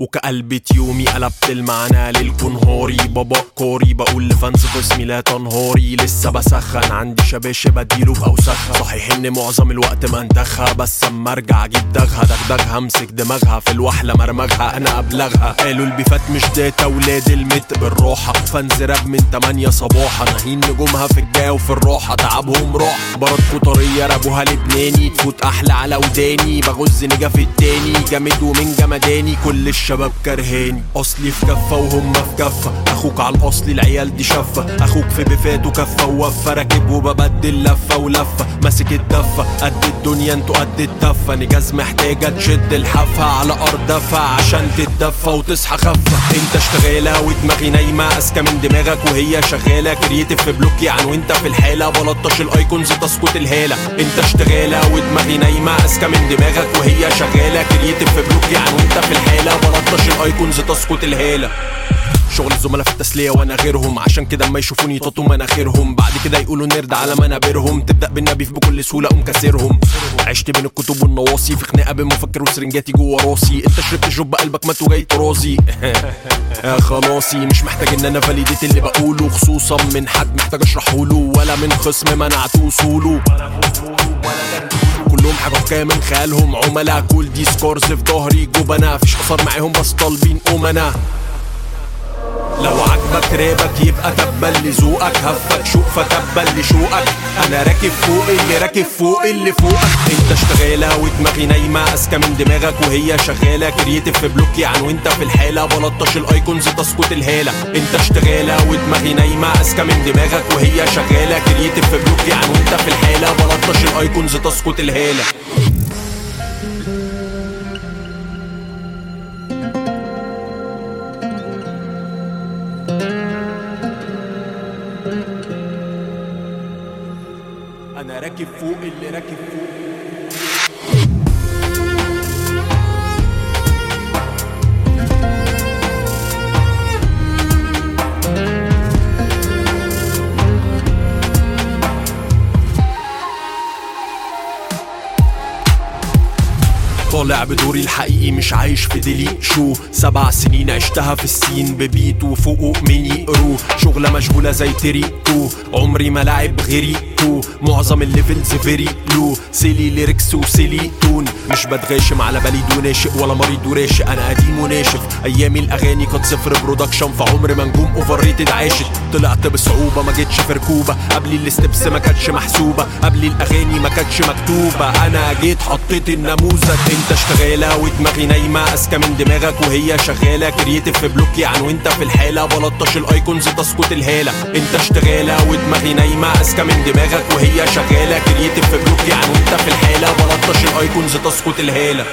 وكقلبة يومي قلبت المعنى للكنهاري بابا كاري بقول لفانز قسمي لا تنهاري. لسه بسخن. عندي شباشب اديله بأوسخها. صحيح إن معظم الوقت منتخها بس أما أرجع أجيب دغها. دغدغها امسك دماغها. في الوحلة مرمغها. أنا أبلغها. قالوا البيفات مش داتا. ولاد المت بالراحة. فانز راب من 8 صباحا. ناهين نجومها في الجا وفي الراحة. تعبهم راح برد طريه رابوها لبناني. تفوت أحلى على وداني. بغز نجا في التاني. جامد ومن جمداني. كل الشباب كرهاني أصلي في كفة وهم في كفة. أخوك على الأصل العيال دي شفة. أخوك في بفات وكفة ووفة. راكب وببدل لفة ولفة. ماسك الدفة. قد الدنيا أنتوا قد التفة. نجاز محتاجة تشد الحافه على أرض دفع عشان تتدفى وتصحى خفة. انت اشتغالة ودماغي نايمة. أذكى من دماغك وهي شغالة. كرييتيف في بلوك يعني وانت في الحالة. بلطش الأيكونز تسكت الهالة. انت اشتغالة ودماغي نايمة. أذكى من دماغك وهي شغالة. كرييتيف في بلوك يعني وانت في الحالة. بلطش الايكونز تسكت الهاله شغل الزملاء في التسلية وأنا غيرهم. عشان كده اما يشوفوني يططوا مناخيرهم. بعد كده يقولوا نرد على منابرهم. تبدأ بالنبيف بكل سهولة اقوم كاسرهم عشت بين الكتب والنواصي. في خناقة بين مفكر وسرنجاتي جوه راسي. انت شربت جب قلبك مات وجاي ترازي يا خلاصي. مش محتاج إن أنا فاليديت اللي بقوله. خصوصا من حد محتاج أشرحه ولا من خصم منعت وصوله كلهم حاجة حكاية من خيالهم. عملاء كل دي سكورز في ظهري جبنا فيش اثر معاهم بس طالبين امنا لو عجبك رابك يبقى تبا لذوقك هفك شوق فتبا لشوقك أنا راكب فوق اللي راكب فوق اللي فوقك. أنت اشتغالة ودماغي نايمة أذكى من دماغك وهي شغالة. creative في block يعني وأنت في الحالة. بلطش ال icons تسكت الهالة. أنت اشتغالة ودماغي نايمة أذكى من دماغك وهي شغالة. creative في block يعني وأنت بلطش ال icons تسكت الهاله أنا راكب فوق اللي راكب فوق. طالع بدوري الحقيقي مش عايش في ديلي شو سبع سنين عشتها في السين. ببيت وفوقه ميني رو شغلة مشغولة زي تريكو عمري ما لعب غيري تو معظم الليفلز فيري لو سيلي ليركس وسيلي تون مش بتغاشم على بليد وناشئ ولا مريض وراشق. أنا قديم وناشف. أيامي الأغاني كانت صفر برودكشن فعمر ما نجوم اوفر ريتد عاشت. طلعت بصعوبة ما جيتش في ركوبة. قبل الستبس ما كانتش محسوبة. قبل الأغاني ما كانتش مكتوبة. أنا جيت حطيت النموذج أنت اشتغالة ودماغي نايمة. أذكى من دماغك وهي شغالة. كرييتيف في بلوك يعني وأنت في الحالة. بلطش الأيكونز تسكت الهالة. أنت اشتغالة ودماغي نايمة. أذكى من دماغك وهي شغالة كرييتيف في بلوك يعني وانت في الحالة بلطش الأيكونز تسكت الهالة.